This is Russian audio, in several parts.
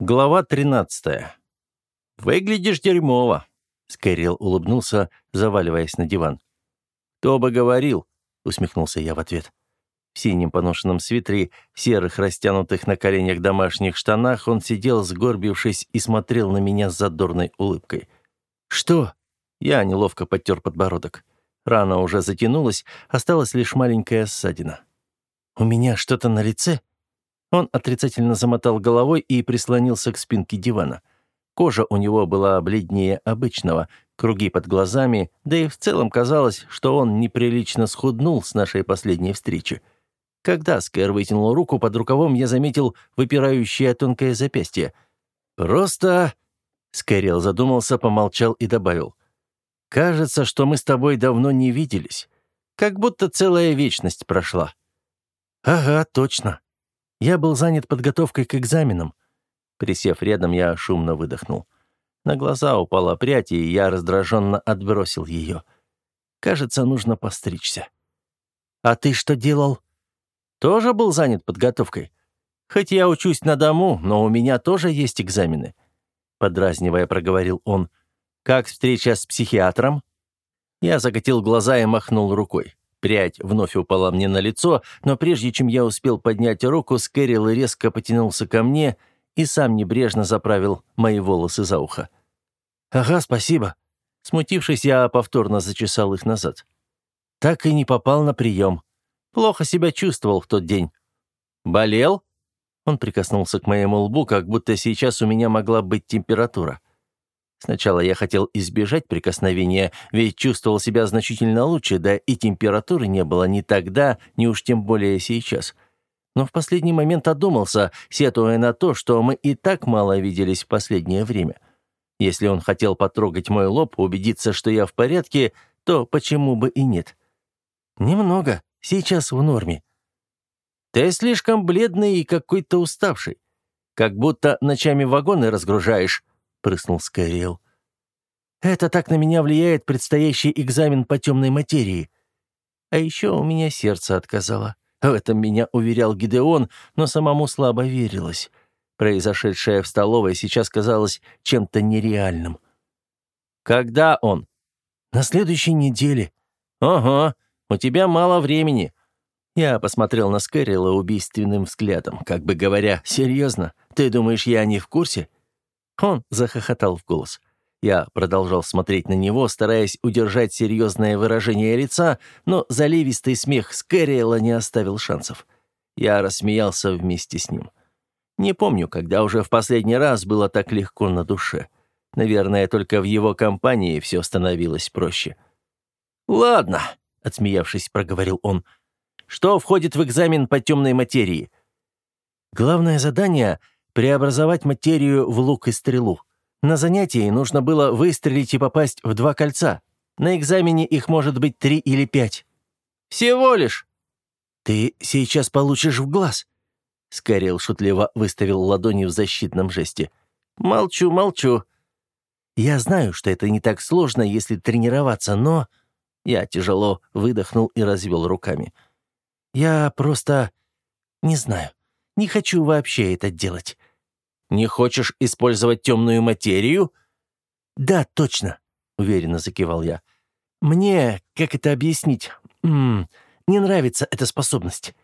Глава 13. «Выглядишь дерьмово», — Скэрилл улыбнулся, заваливаясь на диван. «Кто бы говорил», — усмехнулся я в ответ. В синем поношенном свитере, серых растянутых на коленях домашних штанах он сидел, сгорбившись, и смотрел на меня с задорной улыбкой. «Что?» Я неловко подтер подбородок. Рана уже затянулась, осталась лишь маленькая ссадина. «У меня что-то на лице?» Он отрицательно замотал головой и прислонился к спинке дивана. Кожа у него была бледнее обычного, круги под глазами, да и в целом казалось, что он неприлично схуднул с нашей последней встречи. Когда Скэр вытянул руку под рукавом, я заметил выпирающее тонкое запястье. «Просто...» Скэрилл задумался, помолчал и добавил. «Кажется, что мы с тобой давно не виделись. Как будто целая вечность прошла». «Ага, точно», я был занят подготовкой к экзаменам. Присев рядом, я шумно выдохнул. На глаза упала прядь, и я раздраженно отбросил ее. Кажется, нужно постричься. «А ты что делал?» «Тоже был занят подготовкой. Хоть я учусь на дому, но у меня тоже есть экзамены», — подразнивая проговорил он. «Как встреча с психиатром?» Я закатил глаза и махнул рукой. Прядь вновь упала мне на лицо, но прежде чем я успел поднять руку, Скэрилл резко потянулся ко мне и сам небрежно заправил мои волосы за ухо. «Ага, спасибо». Смутившись, я повторно зачесал их назад. Так и не попал на прием. Плохо себя чувствовал в тот день. «Болел?» Он прикоснулся к моему лбу, как будто сейчас у меня могла быть температура. Сначала я хотел избежать прикосновения, ведь чувствовал себя значительно лучше, да и температуры не было ни тогда, ни уж тем более сейчас. Но в последний момент одумался, сетуя на то, что мы и так мало виделись в последнее время. Если он хотел потрогать мой лоб, убедиться, что я в порядке, то почему бы и нет? Немного, сейчас в норме. Ты слишком бледный и какой-то уставший. Как будто ночами вагоны разгружаешь, — прыснул Скайриэл. «Это так на меня влияет предстоящий экзамен по темной материи. А еще у меня сердце отказало. В этом меня уверял Гидеон, но самому слабо верилось. Произошедшее в столовой сейчас казалось чем-то нереальным. «Когда он?» «На следующей неделе». «Ого, у тебя мало времени». Я посмотрел на Скэрилла убийственным взглядом, как бы говоря, «Серьезно? Ты думаешь, я не в курсе?» Он захохотал в голос. Я продолжал смотреть на него, стараясь удержать серьезное выражение лица, но заливистый смех Скэриэла не оставил шансов. Я рассмеялся вместе с ним. Не помню, когда уже в последний раз было так легко на душе. Наверное, только в его компании все становилось проще. «Ладно», — отсмеявшись, проговорил он, — «что входит в экзамен по темной материи?» «Главное задание — преобразовать материю в лук и стрелу. На занятии нужно было выстрелить и попасть в два кольца. На экзамене их может быть три или пять. Всего лишь. Ты сейчас получишь в глаз. Скорел шутливо выставил ладони в защитном жесте. Молчу, молчу. Я знаю, что это не так сложно, если тренироваться, но... Я тяжело выдохнул и развел руками. Я просто... не знаю. Не хочу вообще это делать. Не хочешь использовать темную материю?» «Да, точно», — уверенно закивал я. «Мне, как это объяснить, М -м, не нравится эта способность».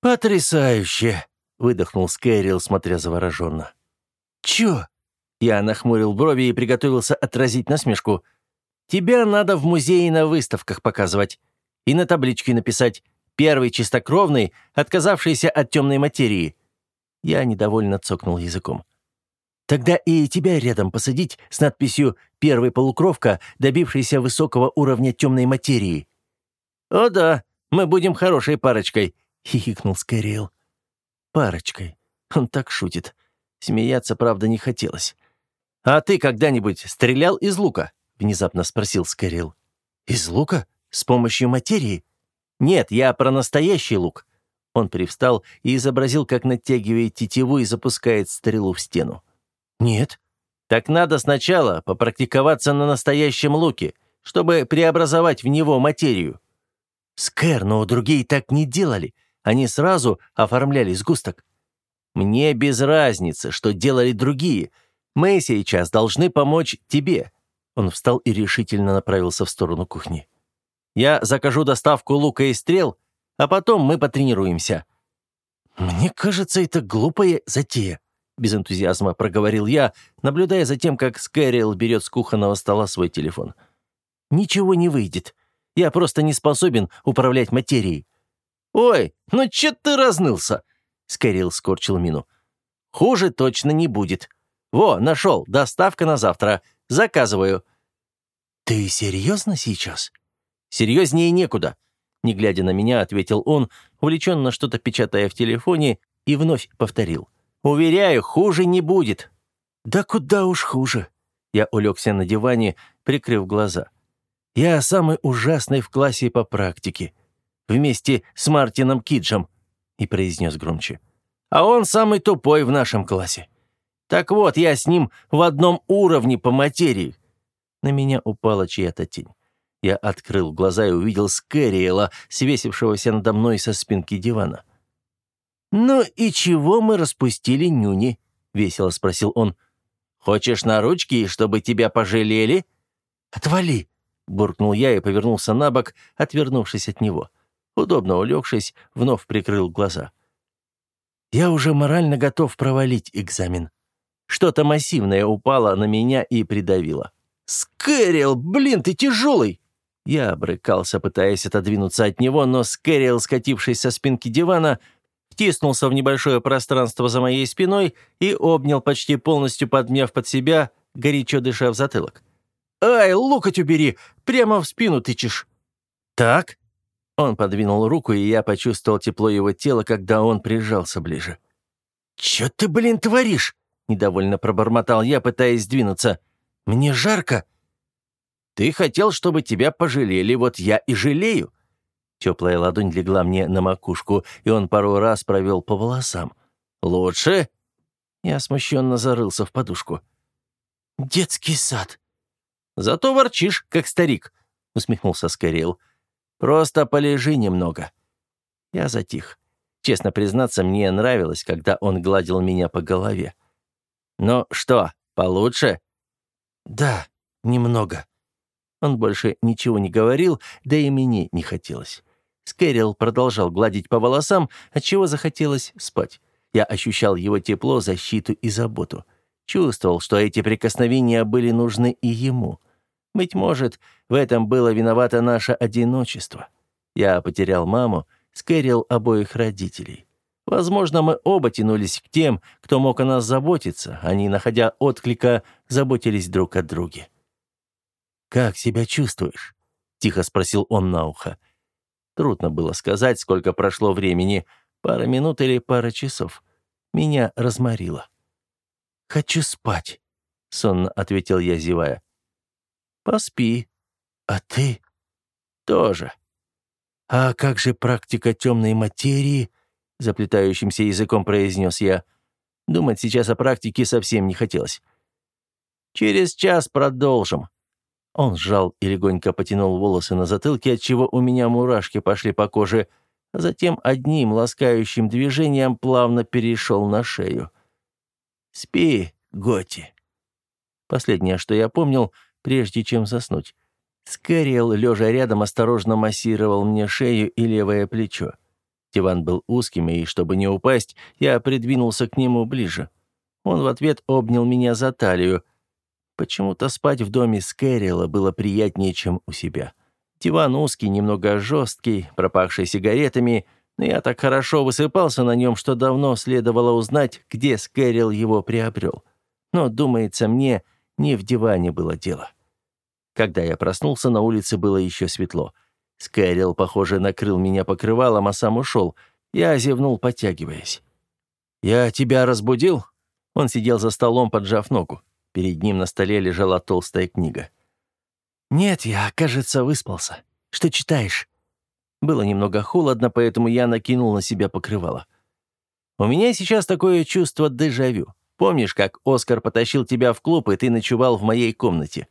«Потрясающе!» — выдохнул Скэрилл, смотря завороженно. «Чё?» Я нахмурил брови и приготовился отразить насмешку. «Тебя надо в музее на выставках показывать. И на табличке написать «Первый чистокровный, отказавшийся от темной материи». Я недовольно цокнул языком. «Тогда и тебя рядом посадить с надписью «Первый полукровка, добившийся высокого уровня темной материи». «О да, мы будем хорошей парочкой», — хихикнул Скайриэл. «Парочкой. Он так шутит. Смеяться, правда, не хотелось. «А ты когда-нибудь стрелял из лука?» — внезапно спросил Скайриэл. «Из лука? С помощью материи?» «Нет, я про настоящий лук. Он привстал и изобразил, как натягивает тетиву и запускает стрелу в стену. «Нет». «Так надо сначала попрактиковаться на настоящем луке, чтобы преобразовать в него материю». «Скэр, но другие так не делали. Они сразу оформляли сгусток». Мне без разницы, что делали другие. Мы сейчас должны помочь тебе». Он встал и решительно направился в сторону кухни. «Я закажу доставку лука и стрел, а потом мы потренируемся». «Мне кажется, это глупая затея», — без энтузиазма проговорил я, наблюдая за тем, как Скэрилл берет с кухонного стола свой телефон. «Ничего не выйдет. Я просто не способен управлять материей». «Ой, ну че ты разнылся?» Скэрилл скорчил мину. «Хуже точно не будет. Во, нашел, доставка на завтра. Заказываю». «Ты серьезно сейчас?» «Серьезнее некуда», — не глядя на меня, ответил он, увлеченно что-то печатая в телефоне, и вновь повторил. «Уверяю, хуже не будет». «Да куда уж хуже». Я улегся на диване, прикрыв глаза. «Я самый ужасный в классе по практике. Вместе с Мартином Киджем», — и произнес громче. «А он самый тупой в нашем классе. Так вот, я с ним в одном уровне по материи». На меня упала чья-то тень. Я открыл глаза и увидел Скэриэла, свесившегося надо мной со спинки дивана. «Ну и чего мы распустили нюни?» — весело спросил он. «Хочешь на ручки, чтобы тебя пожалели?» «Отвали!» — буркнул я и повернулся на бок, отвернувшись от него. Удобно улегшись, вновь прикрыл глаза. «Я уже морально готов провалить экзамен. Что-то массивное упало на меня и придавило. «Скэрилл, блин, ты тяжелый!» Я брыкался, пытаясь отодвинуться от него, но Скэрилл, скатившись со спинки дивана, втиснулся в небольшое пространство за моей спиной и обнял, почти полностью подмяв под себя, горячо дыша в затылок. «Ай, локоть убери! Прямо в спину тычешь!» «Так?» Он подвинул руку, и я почувствовал тепло его тела, когда он прижался ближе. «Чё ты, блин, творишь?» — недовольно пробормотал я, пытаясь сдвинуться. «Мне жарко!» Ты хотел, чтобы тебя пожалели, вот я и жалею». Теплая ладонь легла мне на макушку, и он пару раз провел по волосам. «Лучше?» Я смущенно зарылся в подушку. «Детский сад». «Зато ворчишь, как старик», — усмехнулся Скорел. «Просто полежи немного». Я затих. Честно признаться, мне нравилось, когда он гладил меня по голове. «Ну что, получше?» «Да, немного», он больше ничего не говорил, да и мне не хотелось. Скэрилл продолжал гладить по волосам, отчего захотелось спать. Я ощущал его тепло, защиту и заботу. Чувствовал, что эти прикосновения были нужны и ему. Быть может, в этом было виновато наше одиночество. Я потерял маму, Скэрилл обоих родителей. Возможно, мы оба тянулись к тем, кто мог о нас заботиться, они, находя отклика, заботились друг о друге. «Как себя чувствуешь?» — тихо спросил он на ухо. Трудно было сказать, сколько прошло времени, пара минут или пара часов. Меня разморило. «Хочу спать», — сонно ответил я, зевая. «Поспи. А ты?» «Тоже». «А как же практика темной материи?» — заплетающимся языком произнес я. Думать сейчас о практике совсем не хотелось. «Через час продолжим», он сжал и легонько потянул волосы на затылке, отчего у меня мурашки пошли по коже, а затем одним ласкающим движением плавно перешел на шею. «Спи, Готи». Последнее, что я помнил, прежде чем заснуть. Скэрилл, лежа рядом, осторожно массировал мне шею и левое плечо. Диван был узким, и, чтобы не упасть, я придвинулся к нему ближе. Он в ответ обнял меня за талию, Почему-то спать в доме Скэрилла было приятнее, чем у себя. Диван узкий, немного жесткий, пропахший сигаретами, но я так хорошо высыпался на нем, что давно следовало узнать, где Скэрилл его приобрел. Но, думается мне, не в диване было дело. Когда я проснулся, на улице было еще светло. Скэрилл, похоже, накрыл меня покрывалом, а сам ушел. Я зевнул, подтягиваясь. «Я тебя разбудил?» Он сидел за столом, поджав ногу. Перед ним на столе лежала толстая книга. «Нет, я, кажется, выспался. Что читаешь?» Было немного холодно, поэтому я накинул на себя покрывало. «У меня сейчас такое чувство дежавю. Помнишь, как Оскар потащил тебя в клуб, и ты ночевал в моей комнате?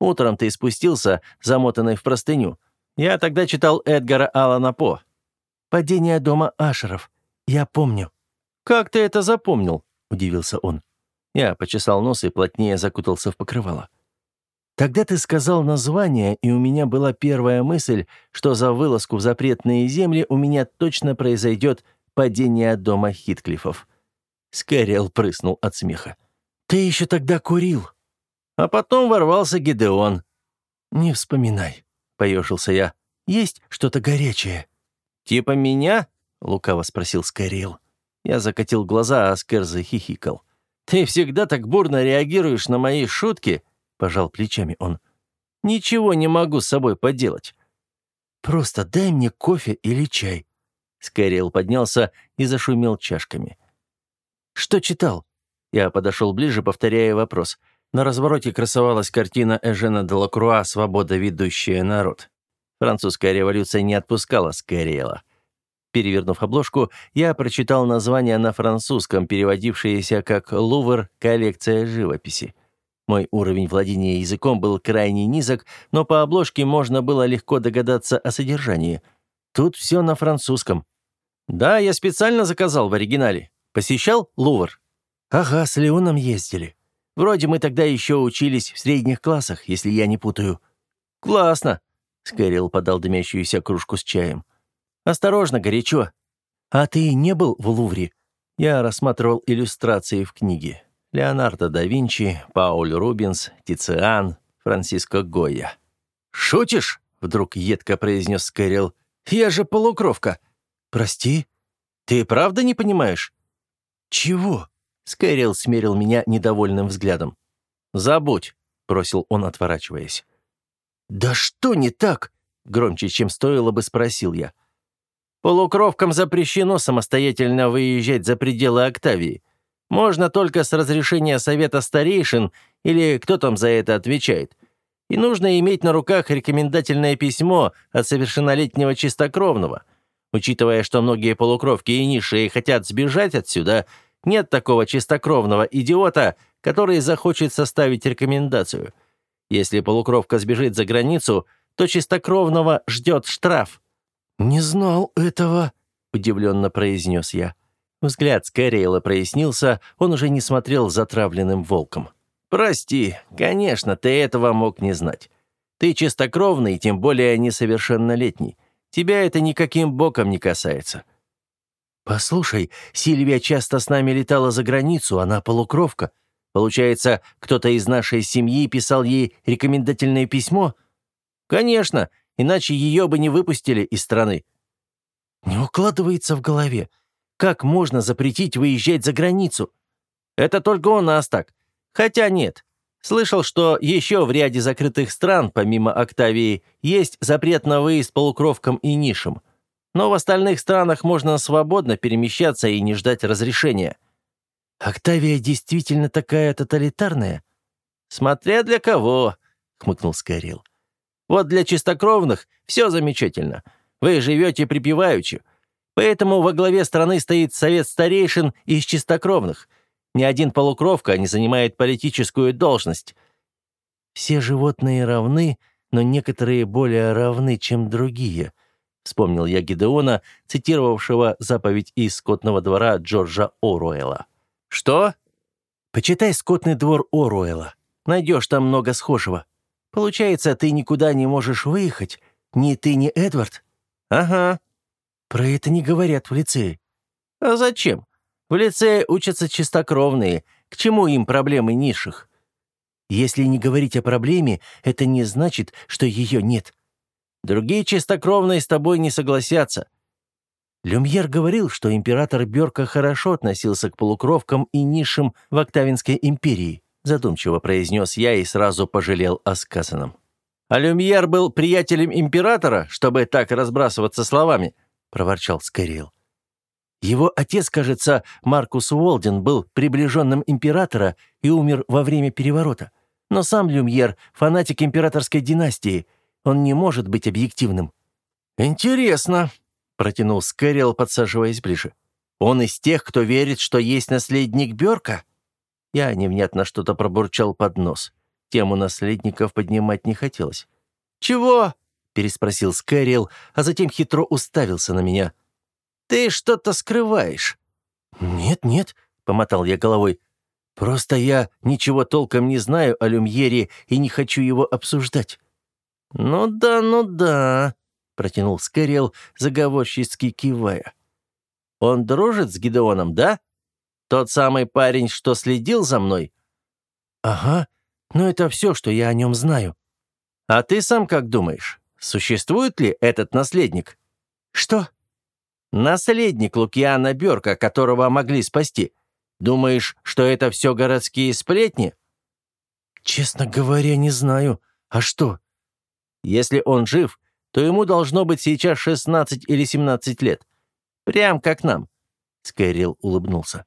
Утром ты спустился, замотанный в простыню. Я тогда читал Эдгара Аллана По. «Падение дома Ашеров. Я помню». «Как ты это запомнил?» — удивился он. Я почесал нос и плотнее закутался в покрывало. «Тогда ты сказал название, и у меня была первая мысль, что за вылазку в запретные земли у меня точно произойдет падение дома Хитклифов». Скэрилл прыснул от смеха. «Ты еще тогда курил». А потом ворвался Гидеон. «Не вспоминай», — поежился я. «Есть что-то горячее». «Типа меня?» — лукаво спросил Скэрилл. Я закатил глаза, а Скэр захихикал. «Ты всегда так бурно реагируешь на мои шутки?» — пожал плечами он. «Ничего не могу с собой поделать». «Просто дай мне кофе или чай». Скэрилл поднялся и зашумел чашками. «Что читал?» Я подошел ближе, повторяя вопрос. На развороте красовалась картина Эжена де Лакруа «Свобода, ведущая народ». Французская революция не отпускала Скэриэла. Перевернув обложку, я прочитал название на французском, переводившееся как «Лувр. Коллекция живописи». Мой уровень владения языком был крайне низок, но по обложке можно было легко догадаться о содержании. Тут все на французском. Да, я специально заказал в оригинале. Посещал Лувр? Ага, с Леоном ездили. Вроде мы тогда еще учились в средних классах, если я не путаю. Классно. Скэрилл подал дымящуюся кружку с чаем. «Осторожно, горячо. А ты не был в Лувре?» Я рассматривал иллюстрации в книге. Леонардо да Винчи, Пауль Рубинс, Тициан, Франциско Гойя. «Шутишь?» — вдруг едко произнес Скэрилл. «Я же полукровка». «Прости? Ты правда не понимаешь?» «Чего?» — Скэрилл смерил меня недовольным взглядом. «Забудь», — бросил он, отворачиваясь. «Да что не так?» — громче, чем стоило бы, спросил я. Полукровкам запрещено самостоятельно выезжать за пределы Октавии. Можно только с разрешения Совета Старейшин или кто там за это отвечает. И нужно иметь на руках рекомендательное письмо от совершеннолетнего чистокровного. Учитывая, что многие полукровки и низшие хотят сбежать отсюда, нет такого чистокровного идиота, который захочет составить рекомендацию. Если полукровка сбежит за границу, то чистокровного ждет штраф. «Не знал этого», — удивленно произнес я. Взгляд Скэриэла прояснился, он уже не смотрел затравленным волком. «Прости, конечно, ты этого мог не знать. Ты чистокровный, тем более несовершеннолетний. Тебя это никаким боком не касается». «Послушай, Сильвия часто с нами летала за границу, она полукровка. Получается, кто-то из нашей семьи писал ей рекомендательное письмо?» «Конечно, иначе ее бы не выпустили из страны». «Не укладывается в голове. Как можно запретить выезжать за границу?» «Это только у нас так. Хотя нет. Слышал, что еще в ряде закрытых стран, помимо Октавии, есть запрет на выезд полукровкам и нишам. Но в остальных странах можно свободно перемещаться и не ждать разрешения». «Октавия действительно такая тоталитарная?» «Смотря для кого», — хмыкнул Скорил. Вот для чистокровных все замечательно. Вы живете припеваючи. Поэтому во главе страны стоит совет старейшин из чистокровных. Ни один полукровка не занимает политическую должность. Все животные равны, но некоторые более равны, чем другие. Вспомнил я Гидеона, цитировавшего заповедь из скотного двора Джорджа Оруэлла. «Что?» «Почитай «Скотный двор Оруэлла». Найдешь там много схожего». Получается, ты никуда не можешь выехать? Ни ты, ни Эдвард?» «Ага». «Про это не говорят в лицее». «А зачем? В лицее учатся чистокровные. К чему им проблемы низших?» «Если не говорить о проблеме, это не значит, что ее нет. Другие чистокровные с тобой не согласятся». Люмьер говорил, что император Бёрка хорошо относился к полукровкам и низшим в Октавинской империи задумчиво произнес я и сразу пожалел о сказанном. «А Люмьер был приятелем императора, чтобы так разбрасываться словами?» — проворчал Скорил. Его отец, кажется, Маркус Уолден, был приближенным императора и умер во время переворота. Но сам Люмьер — фанатик императорской династии. Он не может быть объективным. «Интересно», — протянул Скэрилл, подсаживаясь ближе. «Он из тех, кто верит, что есть наследник Бёрка?» Я невнятно что-то пробурчал под нос. Тему наследников поднимать не хотелось. «Чего?» — переспросил Скэрилл, а затем хитро уставился на меня. «Ты что-то скрываешь». «Нет, нет», — помотал я головой. «Просто я ничего толком не знаю о Люмьере и не хочу его обсуждать». «Ну да, ну да», — протянул Скэрилл, заговорчески кивая. «Он дружит с Гидеоном, да? Тот самый парень, что следил за мной?» «Ага, но это все, что я о нем знаю». «А ты сам как думаешь, существует ли этот наследник?» «Что?» «Наследник Лукиана Бёрка, которого могли спасти. Думаешь, что это все городские сплетни?» «Честно говоря, не знаю. А что?» «Если он жив, то ему должно быть сейчас 16 или 17 лет. Прям как нам». Скайрилл улыбнулся.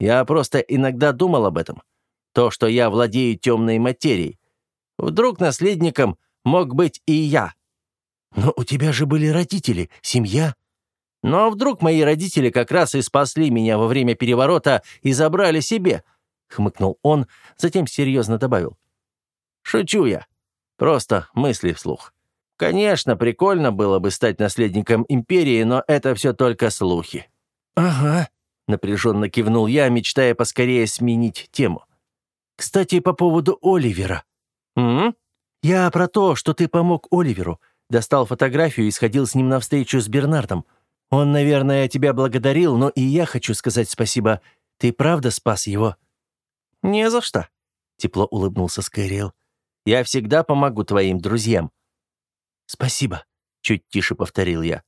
«Я просто иногда думал об этом. То, что я владею темной материей. Вдруг наследником мог быть и я. Но у тебя же были родители, семья. Но вдруг мои родители как раз и спасли меня во время переворота и забрали себе, хмыкнул он, затем серьезно добавил. Шучу я. Просто мысли вслух. Конечно, прикольно было бы стать наследником империи, но это все только слухи. Ага, напряженно кивнул я, мечтая поскорее сменить тему. Кстати, по поводу Оливера. М? Я про то, что ты помог Оливеру. Достал фотографию и сходил с ним на встречу с Бернардом. Он, наверное, тебя благодарил, но и я хочу сказать спасибо. Ты правда спас его?» «Не за что», — тепло улыбнулся Скайриэл. «Я всегда помогу твоим друзьям». «Спасибо», — чуть тише повторил я.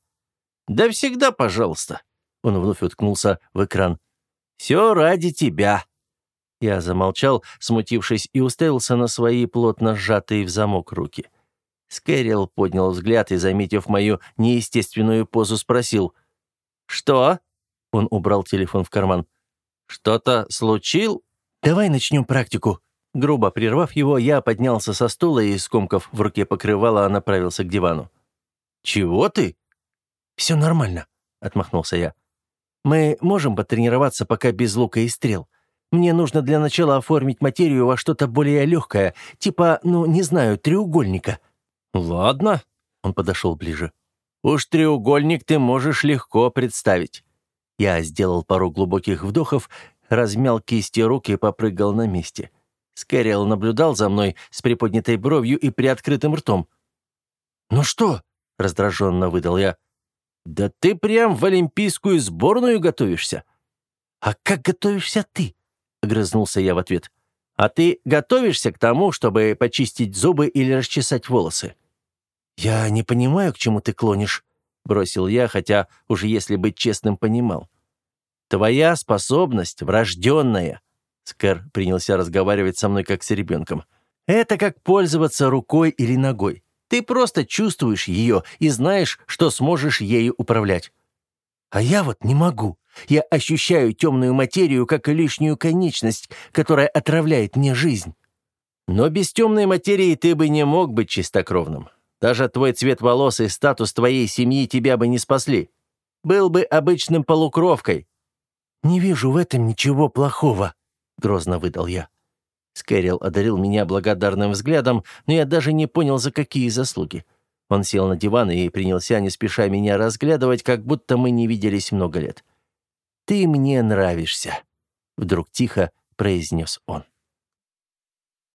«Да всегда, пожалуйста», — он вновь уткнулся в экран. «Все ради тебя». Я замолчал, смутившись, и уставился на свои плотно сжатые в замок руки. Скэрилл поднял взгляд и, заметив мою неестественную позу, спросил. «Что?» Он убрал телефон в карман. «Что-то случил?» «Давай начнем практику». Грубо прервав его, я поднялся со стула и, скомкав в руке покрывало, направился к дивану. «Чего ты?» «Все нормально», — отмахнулся я. «Мы можем потренироваться пока без лука и стрел. Мне нужно для начала оформить материю во что-то более легкое, типа, ну, не знаю, треугольника». «Ладно», — он подошел ближе. «Уж треугольник ты можешь легко представить». Я сделал пару глубоких вдохов, размял кисти рук и попрыгал на месте. Скэрилл наблюдал за мной с приподнятой бровью и приоткрытым ртом. «Ну что?» — раздраженно выдал я. «Да ты прям в олимпийскую сборную готовишься». «А как готовишься ты?» — огрызнулся я в ответ. «А ты готовишься к тому, чтобы почистить зубы или расчесать волосы?» «Я не понимаю, к чему ты клонишь», — бросил я, хотя уже если быть честным, понимал. «Твоя способность врожденная», — Скэр принялся разговаривать со мной как с ребенком. «Это как пользоваться рукой или ногой. Ты просто чувствуешь ее и знаешь, что сможешь ею управлять». «А я вот не могу. Я ощущаю темную материю как лишнюю конечность, которая отравляет мне жизнь». «Но без темной материи ты бы не мог быть чистокровным. Даже твой цвет волос и статус твоей семьи тебя бы не спасли. Был бы обычным полукровкой». «Не вижу в этом ничего плохого», — грозно выдал я. Скэрилл одарил меня благодарным взглядом, но я даже не понял, за какие заслуги. Он сел на диван и принялся не спеша меня разглядывать, как будто мы не виделись много лет. «Ты мне нравишься», — вдруг тихо произнес он.